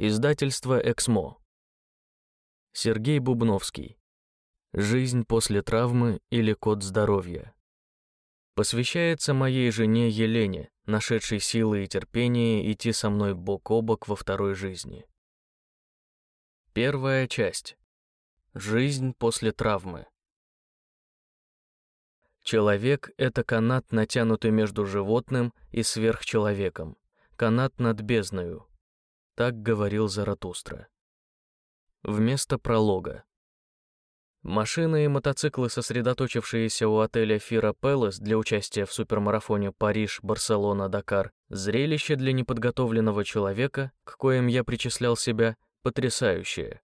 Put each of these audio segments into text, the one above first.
Издательство «Эксмо». Сергей Бубновский. «Жизнь после травмы или код здоровья». Посвящается моей жене Елене, нашедшей силы и терпение идти со мной бок о бок во второй жизни. Первая часть. Жизнь после травмы. Человек — это канат, натянутый между животным и сверхчеловеком, канат над бездною, так говорил Заратустра. Вместо пролога. Машины и мотоциклы, сосредоточившиеся у отеля Фира Пелес для участия в супермарафоне Париж-Барселона-Дакар, зрелище для неподготовленного человека, к коим я причислял себя, потрясающее.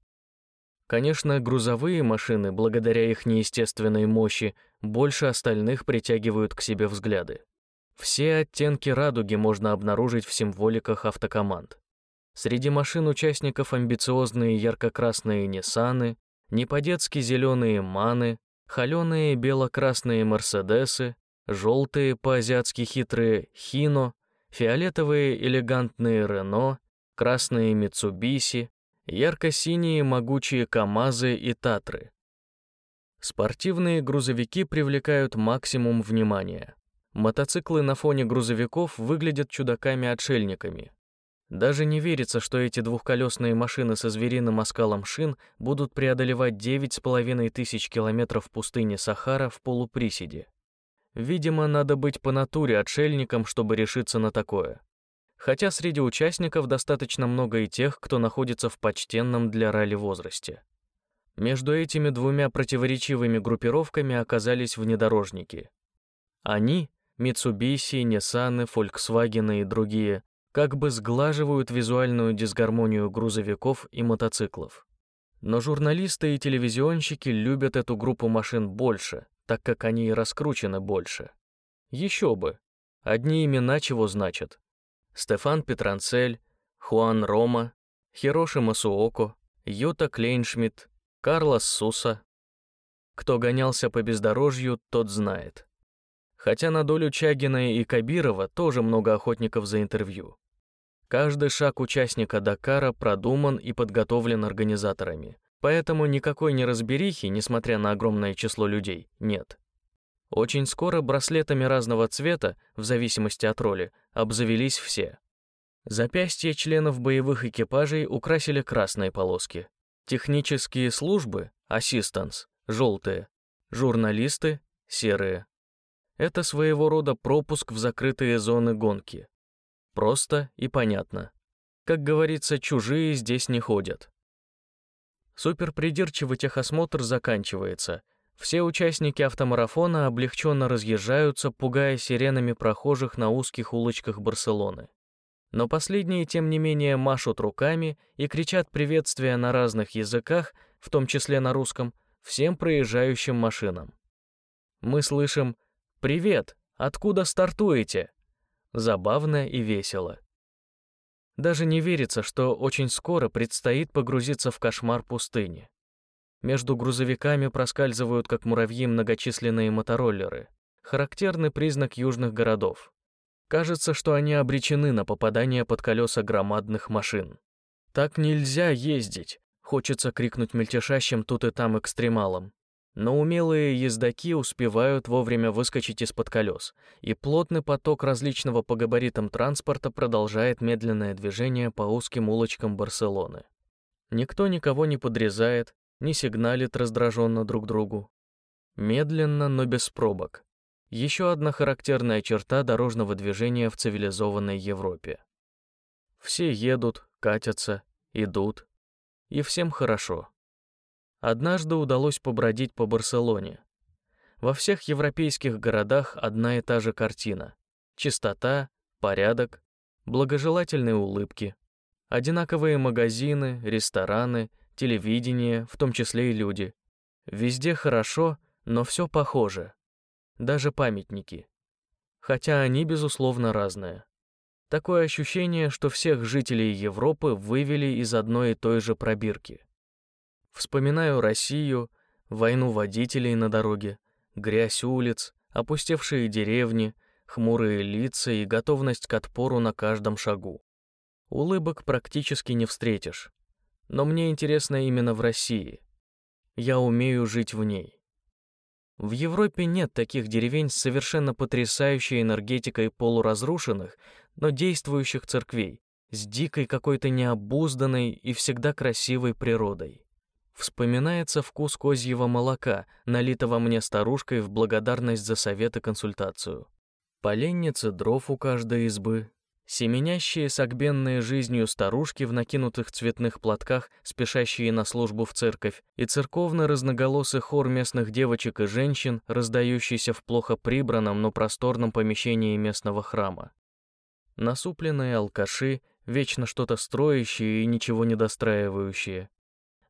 Конечно, грузовые машины, благодаря их неестественной мощи, больше остальных притягивают к себе взгляды. Все оттенки радуги можно обнаружить в символиках автокоманд. Среди машин участников амбициозные ярко-красные Ниссаны, не по-детски зеленые Маны, холеные бело-красные Мерседесы, желтые по-азиатски хитрые Хино, фиолетовые элегантные Рено, красные Митсубиси, ярко-синие могучие КАМАЗы и Татры. Спортивные грузовики привлекают максимум внимания. Мотоциклы на фоне грузовиков выглядят чудаками-отшельниками, даже не верится, что эти двухколесные машины со звериным оскалом шин будут преодолевать девять с половиной тысяч километров пустыни Сахара в полуприседе. Видимо, надо быть по натуре отшельником, чтобы решиться на такое. Хотя среди участников достаточно много и тех, кто находится в почтенном для ралли возрасте. Между этими двумя противоречивыми группировками оказались внедорожники. Они, Mitsubishi, Nissan, Volkswagen и другие, как бы сглаживают визуальную дисгармонию грузовиков и мотоциклов. Но журналисты и телевизионщики любят эту группу машин больше, так как они и раскручены больше. Еще бы. Одни имена чего значат. Стефан Петранцель, Хуан Рома, Хироши Масуоко, Юта Клейншмидт, Карлос Суса. Кто гонялся по бездорожью, тот знает. Хотя на долю Чагина и Кабирова тоже много охотников за интервью. Каждый шаг участника Дакара продуман и подготовлен организаторами, поэтому никакой неразберихи, несмотря на огромное число людей, нет. Очень скоро браслетами разного цвета, в зависимости от роли, обзавелись все. Запястья членов боевых экипажей украсили красные полоски. Технические службы, ассистанс, желтые, журналисты, серые. Это своего рода пропуск в закрытые зоны гонки. Просто и понятно. Как говорится, чужие здесь не ходят. Суперпридирчивый техосмотр заканчивается. Все участники автомарафона облегченно разъезжаются, пугая сиренами прохожих на узких улочках Барселоны. Но последние, тем не менее, машут руками и кричат приветствия на разных языках, в том числе на русском, всем проезжающим машинам. Мы слышим «Привет! Откуда стартуете?» Забавно и весело. Даже не верится, что очень скоро предстоит погрузиться в кошмар пустыни. Между грузовиками проскальзывают, как муравьи, многочисленные мотороллеры, характерный признак южных городов. Кажется, что они обречены на попадание под колеса громадных машин. Так нельзя ездить, хочется крикнуть мельтешащим тут и там экстремалам. Но умелые ездаки успевают вовремя выскочить из-под колес, и плотный поток различного по габаритам транспорта продолжает медленное движение по узким улочкам Барселоны. Никто никого не подрезает, не сигналит раздраженно друг другу. Медленно, но без пробок. Еще одна характерная черта дорожного движения в цивилизованной Европе. Все едут, катятся, идут, и всем хорошо. Однажды удалось побродить по Барселоне. Во всех европейских городах одна и та же картина. Чистота, порядок, благожелательные улыбки, одинаковые магазины, рестораны, телевидение, в том числе и люди. Везде хорошо, но все похоже. Даже памятники. Хотя они, безусловно, разные. Такое ощущение, что всех жителей Европы вывели из одной и той же пробирки. Вспоминаю Россию, войну водителей на дороге, грязь улиц, опустевшие деревни, хмурые лица и готовность к отпору на каждом шагу. Улыбок практически не встретишь. Но мне интересно именно в России. Я умею жить в ней. В Европе нет таких деревень с совершенно потрясающей энергетикой полуразрушенных, но действующих церквей, с дикой какой-то необузданной и всегда красивой природой. Вспоминается вкус козьего молока, налитого мне старушкой в благодарность за совет и консультацию. Поленницы дров у каждой избы, Семенящие согбенные жизнью старушки в накинутых цветных платках, спешащие на службу в церковь, и церковно-разноголосый хор местных девочек и женщин, раздающийся в плохо прибранном, но просторном помещении местного храма. Насупленные алкаши, вечно что-то строящие и ничего не достраивающие,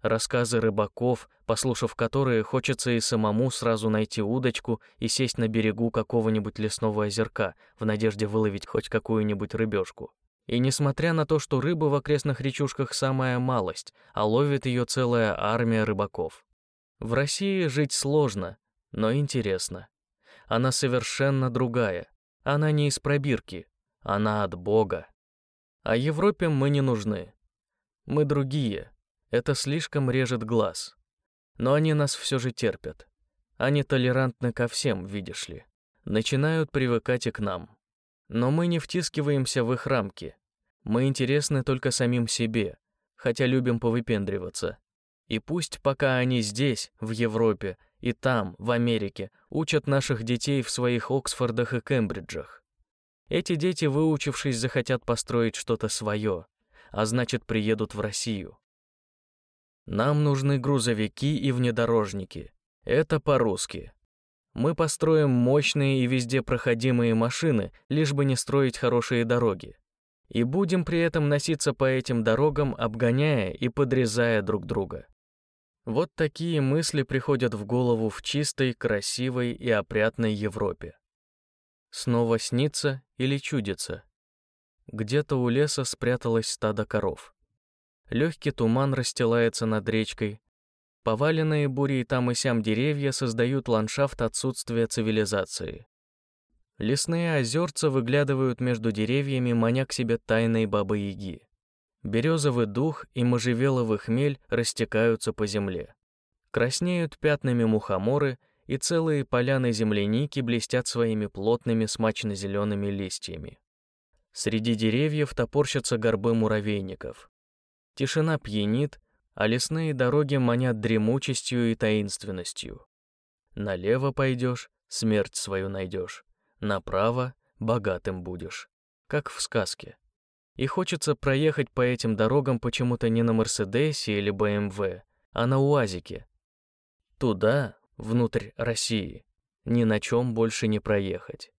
рассказы рыбаков, послушав которые, хочется и самому сразу найти удочку и сесть на берегу какого-нибудь лесного озерка в надежде выловить хоть какую-нибудь рыбешку. И несмотря на то, что рыбы в окрестных речушках самая малость, а ловит ее целая армия рыбаков. В России жить сложно, но интересно. Она совершенно другая. Она не из пробирки. Она от Бога. А Европе мы не нужны. Мы другие, это слишком режет глаз. Но они нас все же терпят. Они толерантны ко всем, видишь ли. Начинают привыкать и к нам. Но мы не втискиваемся в их рамки. Мы интересны только самим себе, хотя любим повыпендриваться. И пусть пока они здесь, в Европе, и там, в Америке, учат наших детей в своих Оксфордах и Кембриджах. Эти дети, выучившись, захотят построить что-то свое, а значит, приедут в Россию. Нам нужны грузовики и внедорожники. Это по-русски. Мы построим мощные и везде проходимые машины, лишь бы не строить хорошие дороги. И будем при этом носиться по этим дорогам, обгоняя и подрезая друг друга. Вот такие мысли приходят в голову в чистой, красивой и опрятной Европе. Снова снится или чудится. Где-то у леса спряталось стадо коров. Легкий туман расстилается над речкой. Поваленные бурей там и сям деревья создают ландшафт отсутствия цивилизации. Лесные озерца выглядывают между деревьями, маня к себе тайной бабы-яги. Березовый дух и можжевеловый хмель растекаются по земле. Краснеют пятнами мухоморы, и целые поляны земляники блестят своими плотными смачно-зелеными листьями. Среди деревьев топорщатся горбы муравейников. Тишина пьянит, а лесные дороги манят дремучестью и таинственностью. Налево пойдешь, смерть свою найдешь, направо богатым будешь, как в сказке. И хочется проехать по этим дорогам почему-то не на Мерседесе или БМВ, а на УАЗике. Туда, внутрь России, ни на чем больше не проехать.